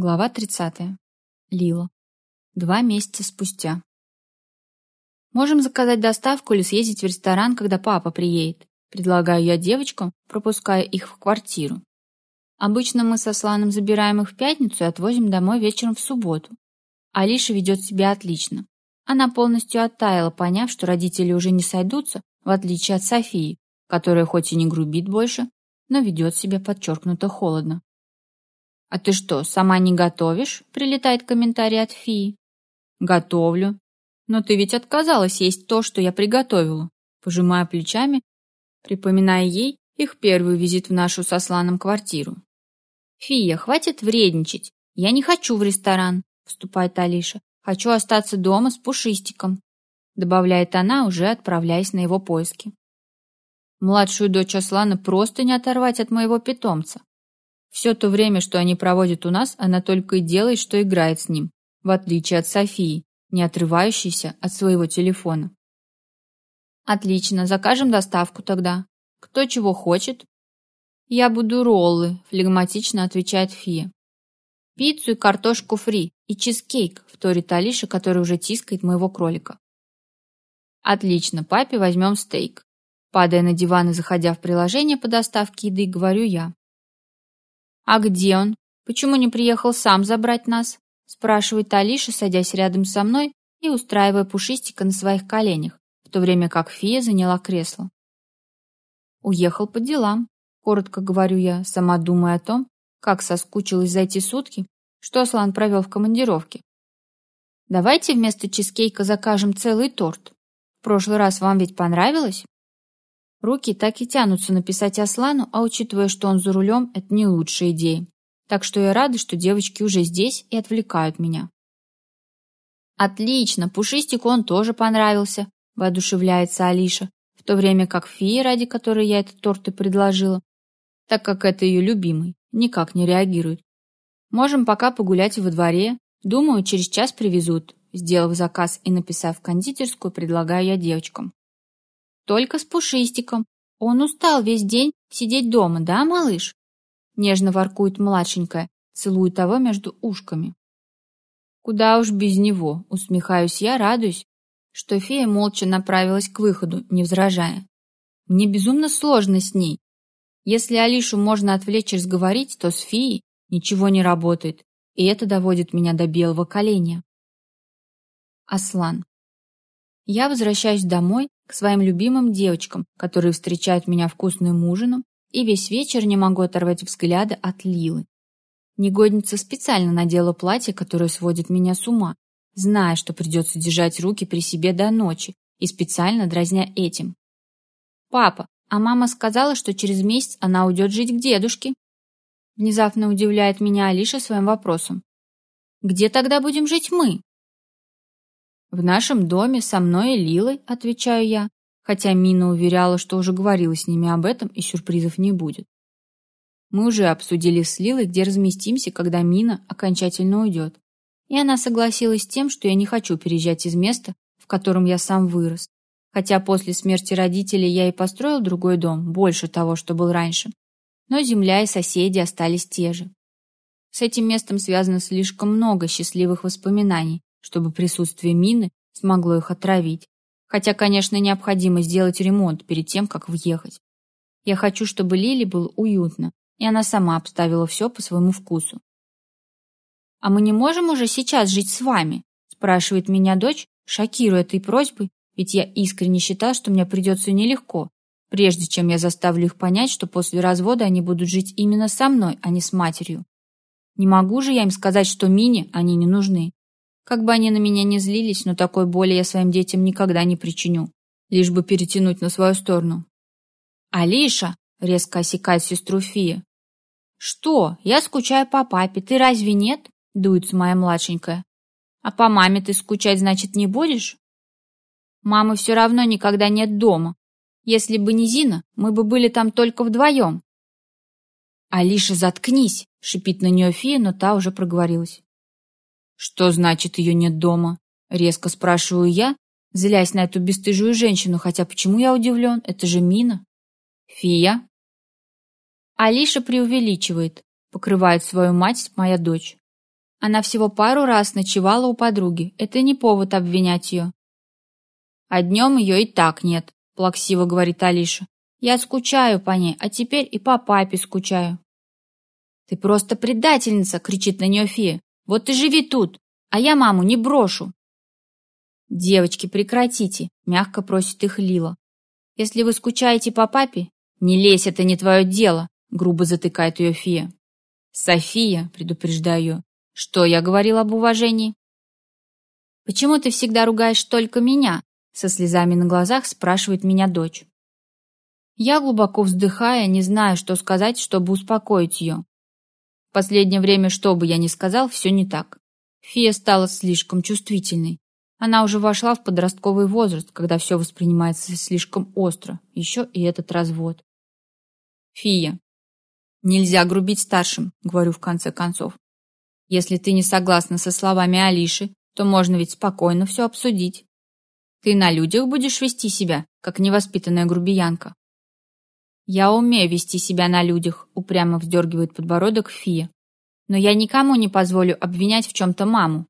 Глава 30. Лила. Два месяца спустя. Можем заказать доставку или съездить в ресторан, когда папа приедет. Предлагаю я девочкам, пропуская их в квартиру. Обычно мы со Сланом забираем их в пятницу и отвозим домой вечером в субботу. Алиша ведет себя отлично. Она полностью оттаяла, поняв, что родители уже не сойдутся, в отличие от Софии, которая хоть и не грубит больше, но ведет себя подчеркнуто холодно. «А ты что, сама не готовишь?» — прилетает комментарий от Фии. «Готовлю. Но ты ведь отказалась есть то, что я приготовила». Пожимая плечами, припоминая ей их первый визит в нашу со Сланом квартиру. «Фия, хватит вредничать. Я не хочу в ресторан», — вступает Алиша. «Хочу остаться дома с Пушистиком», — добавляет она, уже отправляясь на его поиски. Младшую дочь Аслана просто не оторвать от моего питомца. Все то время, что они проводят у нас, она только и делает, что играет с ним, в отличие от Софии, не отрывающейся от своего телефона. Отлично, закажем доставку тогда. Кто чего хочет? Я буду роллы, флегматично отвечает Фия. Пиццу и картошку фри, и чизкейк, вторит Алиша, который уже тискает моего кролика. Отлично, папе возьмем стейк. Падая на диван и заходя в приложение по доставке еды, говорю я. «А где он? Почему не приехал сам забрать нас?» спрашивает Алиша, садясь рядом со мной и устраивая пушистика на своих коленях, в то время как фия заняла кресло. «Уехал по делам», — коротко говорю я, сама думая о том, как соскучилась за эти сутки, что Аслан провел в командировке. «Давайте вместо чизкейка закажем целый торт. В прошлый раз вам ведь понравилось?» Руки так и тянутся написать Аслану, а учитывая, что он за рулем, это не лучшая идея. Так что я рада, что девочки уже здесь и отвлекают меня. Отлично, Пушистику он тоже понравился, воодушевляется Алиша, в то время как фея, ради которой я этот торт и предложила, так как это ее любимый, никак не реагирует. Можем пока погулять во дворе. Думаю, через час привезут. Сделав заказ и написав кондитерскую, предлагаю я девочкам. Только с Пушистиком. Он устал весь день сидеть дома, да, малыш? Нежно воркует младшенькая, целует того между ушками. Куда уж без него, усмехаюсь я, радуюсь, что фея молча направилась к выходу, не возражая. Мне безумно сложно с ней. Если Алишу можно отвлечь и разговорить, то с феей ничего не работает, и это доводит меня до белого коленя. Аслан. Я возвращаюсь домой к своим любимым девочкам, которые встречают меня вкусным ужином, и весь вечер не могу оторвать взгляды от Лилы. Негодница специально надела платье, которое сводит меня с ума, зная, что придется держать руки при себе до ночи, и специально дразня этим. «Папа, а мама сказала, что через месяц она уйдет жить к дедушке?» Внезапно удивляет меня Алиша своим вопросом. «Где тогда будем жить мы?» «В нашем доме со мной и Лилой», — отвечаю я, хотя Мина уверяла, что уже говорила с ними об этом и сюрпризов не будет. Мы уже обсудили с Лилой, где разместимся, когда Мина окончательно уйдет. И она согласилась с тем, что я не хочу переезжать из места, в котором я сам вырос. Хотя после смерти родителей я и построил другой дом, больше того, что был раньше. Но земля и соседи остались те же. С этим местом связано слишком много счастливых воспоминаний, чтобы присутствие мины смогло их отравить. Хотя, конечно, необходимо сделать ремонт перед тем, как въехать. Я хочу, чтобы Лили было уютно, и она сама обставила все по своему вкусу. «А мы не можем уже сейчас жить с вами?» спрашивает меня дочь, шокируя этой просьбой, ведь я искренне считал, что мне придется нелегко, прежде чем я заставлю их понять, что после развода они будут жить именно со мной, а не с матерью. Не могу же я им сказать, что Мине они не нужны. Как бы они на меня не злились, но такой боли я своим детям никогда не причиню, лишь бы перетянуть на свою сторону. «Алиша!» — резко осекает сестру Фия. «Что? Я скучаю по папе, ты разве нет?» — дуется моя младшенькая. «А по маме ты скучать, значит, не будешь?» «Мамы все равно никогда нет дома. Если бы не Зина, мы бы были там только вдвоем». «Алиша, заткнись!» — шипит на нее Фия, но та уже проговорилась. «Что значит ее нет дома?» — резко спрашиваю я, злясь на эту бесстыжую женщину, хотя почему я удивлен? Это же Мина. «Фия?» Алиша преувеличивает, покрывает свою мать моя дочь. Она всего пару раз ночевала у подруги. Это не повод обвинять ее. А днем ее и так нет, плаксиво говорит Алиша. Я скучаю по ней, а теперь и по папе скучаю. Ты просто предательница, кричит на нее фея. Вот ты живи тут, а я маму не брошу. Девочки, прекратите, мягко просит их Лила. Если вы скучаете по папе, не лезь, это не твое дело, грубо затыкает ее фея. София, предупреждаю ее, что я говорил об уважении? Почему ты всегда ругаешь только меня? Со слезами на глазах спрашивает меня дочь. Я глубоко вздыхая, не знаю, что сказать, чтобы успокоить ее. Последнее время, что бы я ни сказал, все не так. Фия стала слишком чувствительной. Она уже вошла в подростковый возраст, когда все воспринимается слишком остро. Еще и этот развод. Фия. Нельзя грубить старшим, говорю в конце концов. Если ты не согласна со словами Алиши, то можно ведь спокойно все обсудить. Ты на людях будешь вести себя, как невоспитанная грубиянка. Я умею вести себя на людях, упрямо вздергивает подбородок Фия. Но я никому не позволю обвинять в чем-то маму.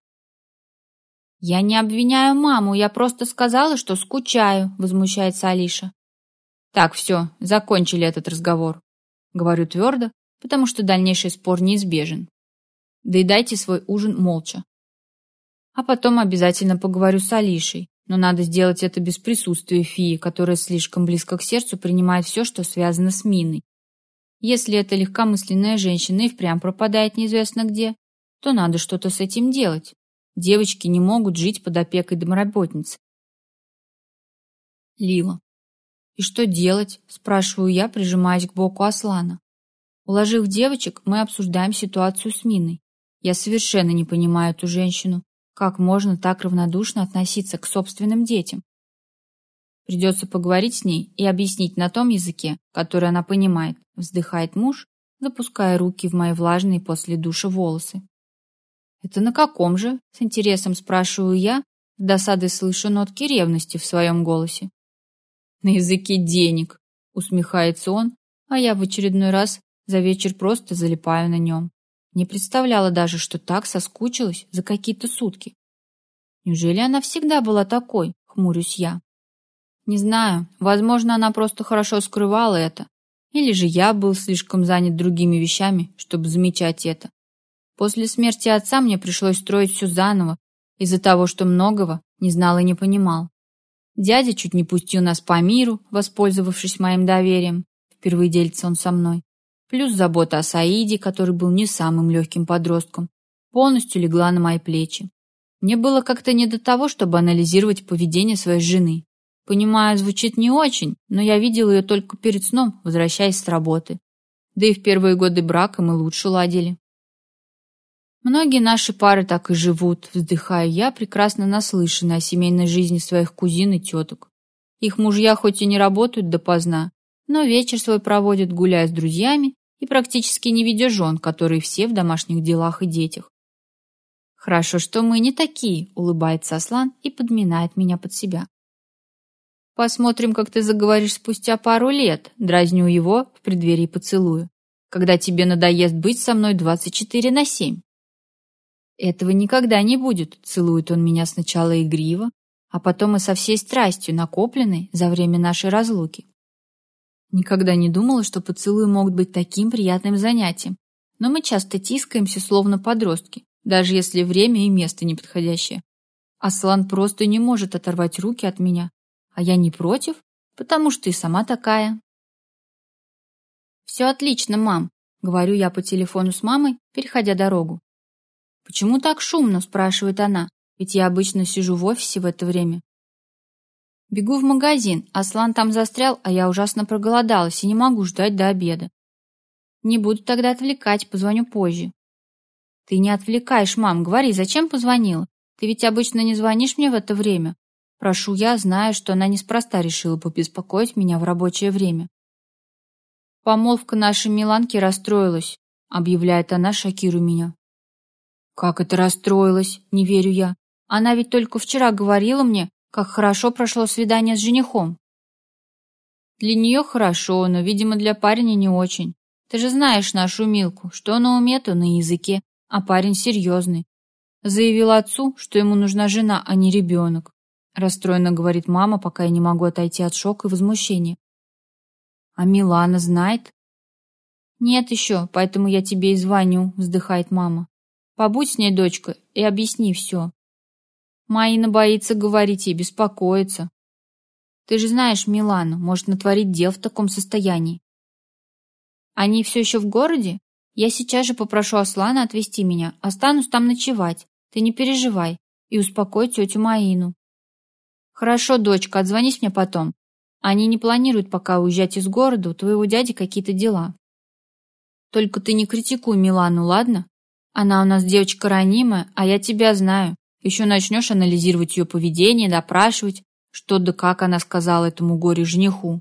Я не обвиняю маму, я просто сказала, что скучаю, возмущается Алиша. Так, все, закончили этот разговор. Говорю твердо, потому что дальнейший спор неизбежен. Доедайте свой ужин молча. А потом обязательно поговорю с Алишей, но надо сделать это без присутствия Фии, которая слишком близко к сердцу принимает все, что связано с Миной. Если эта легкомысленная женщина и впрямь пропадает неизвестно где, то надо что-то с этим делать. Девочки не могут жить под опекой домработницы. Лила. «И что делать?» – спрашиваю я, прижимаясь к боку Аслана. Уложив девочек, мы обсуждаем ситуацию с Миной. Я совершенно не понимаю эту женщину. Как можно так равнодушно относиться к собственным детям? Придется поговорить с ней и объяснить на том языке, который она понимает, вздыхает муж, запуская руки в мои влажные после душа волосы. «Это на каком же?» — с интересом спрашиваю я, с досадой слышу нотки ревности в своем голосе. «На языке денег», — усмехается он, а я в очередной раз за вечер просто залипаю на нем. Не представляла даже, что так соскучилась за какие-то сутки. Неужели она всегда была такой, хмурюсь я. Не знаю, возможно, она просто хорошо скрывала это. Или же я был слишком занят другими вещами, чтобы замечать это. После смерти отца мне пришлось строить все заново, из-за того, что многого не знал и не понимал. Дядя чуть не пустил нас по миру, воспользовавшись моим доверием. Впервые делится он со мной плюс забота о Саиде, который был не самым легким подростком, полностью легла на мои плечи. Мне было как-то не до того, чтобы анализировать поведение своей жены. Понимаю, звучит не очень, но я видел ее только перед сном, возвращаясь с работы. Да и в первые годы брака мы лучше ладили. Многие наши пары так и живут, вздыхаю я, прекрасно наслышана о семейной жизни своих кузин и теток. Их мужья хоть и не работают допоздна, но вечер свой проводят, гуляя с друзьями и практически не видя жен, которые все в домашних делах и детях. «Хорошо, что мы не такие», — улыбается Аслан и подминает меня под себя. «Посмотрим, как ты заговоришь спустя пару лет», — дразню его в преддверии поцелуя, «когда тебе надоест быть со мной 24 на 7». «Этого никогда не будет», — целует он меня сначала игриво, а потом и со всей страстью, накопленной за время нашей разлуки. Никогда не думала, что поцелуи могут быть таким приятным занятием. Но мы часто тискаемся, словно подростки, даже если время и место неподходящее. Аслан просто не может оторвать руки от меня, а я не против, потому что и сама такая. «Все отлично, мам», — говорю я по телефону с мамой, переходя дорогу. «Почему так шумно?» — спрашивает она, ведь я обычно сижу в офисе в это время. Бегу в магазин, Аслан там застрял, а я ужасно проголодалась и не могу ждать до обеда. Не буду тогда отвлекать, позвоню позже. Ты не отвлекаешь, мам, говори, зачем позвонила? Ты ведь обычно не звонишь мне в это время. Прошу я, зная, что она неспроста решила побеспокоить меня в рабочее время. Помолвка нашей Миланки расстроилась, объявляет она, шокируя меня. Как это расстроилась? Не верю я. Она ведь только вчера говорила мне, как хорошо прошло свидание с женихом. Для нее хорошо, но, видимо, для парня не очень. Ты же знаешь нашу Милку, что на уме, на языке. а парень серьезный. Заявил отцу, что ему нужна жена, а не ребенок. Расстроенно говорит мама, пока я не могу отойти от шока и возмущения. А Милана знает? Нет еще, поэтому я тебе и звоню, вздыхает мама. Побудь с ней, дочка, и объясни все. Маина боится говорить и беспокоится. Ты же знаешь Милану, может натворить дел в таком состоянии. Они все еще в городе? Я сейчас же попрошу Аслана отвезти меня. Останусь там ночевать. Ты не переживай. И успокой тетю Маину. Хорошо, дочка, отзвонись мне потом. Они не планируют пока уезжать из города, у твоего дяди какие-то дела. Только ты не критикуй Милану, ладно? Она у нас девочка ранимая, а я тебя знаю. Еще начнешь анализировать ее поведение, допрашивать, что да как она сказала этому горе-жениху.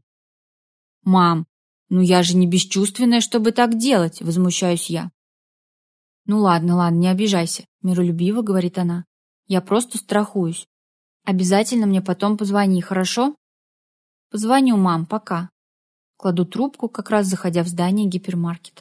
Мам, ну я же не бесчувственная, чтобы так делать, возмущаюсь я. Ну ладно, ладно, не обижайся, миролюбиво говорит она. Я просто страхуюсь. Обязательно мне потом позвони, хорошо? Позвоню, мам, пока. Кладу трубку, как раз заходя в здание гипермаркета.